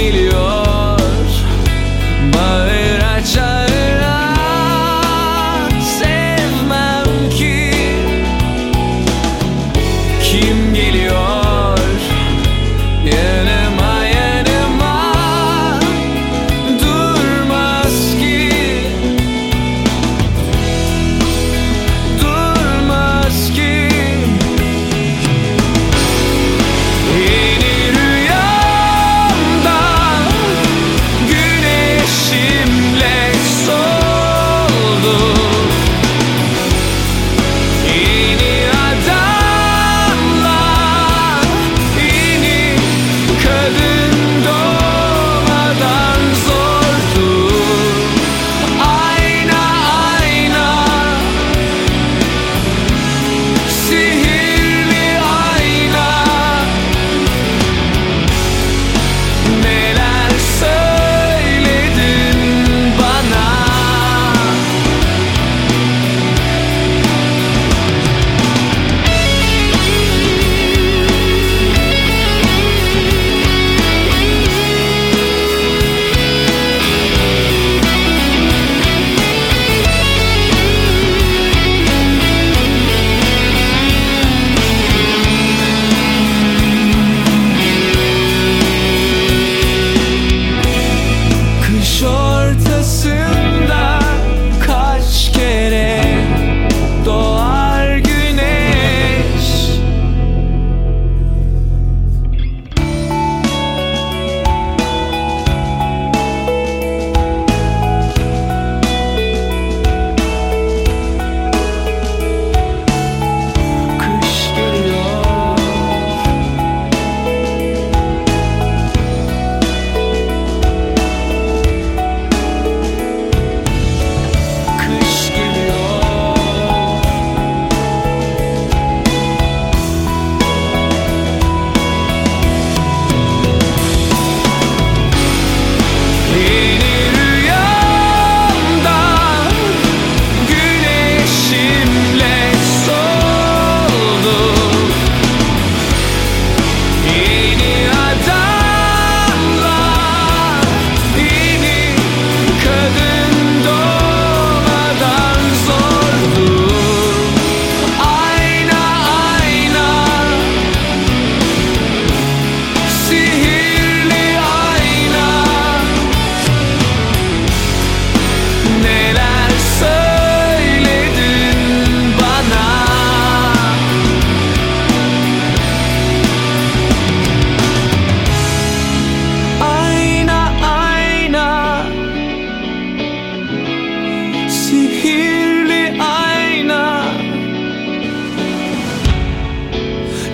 geliyor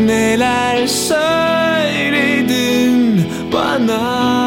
Neler söyledin bana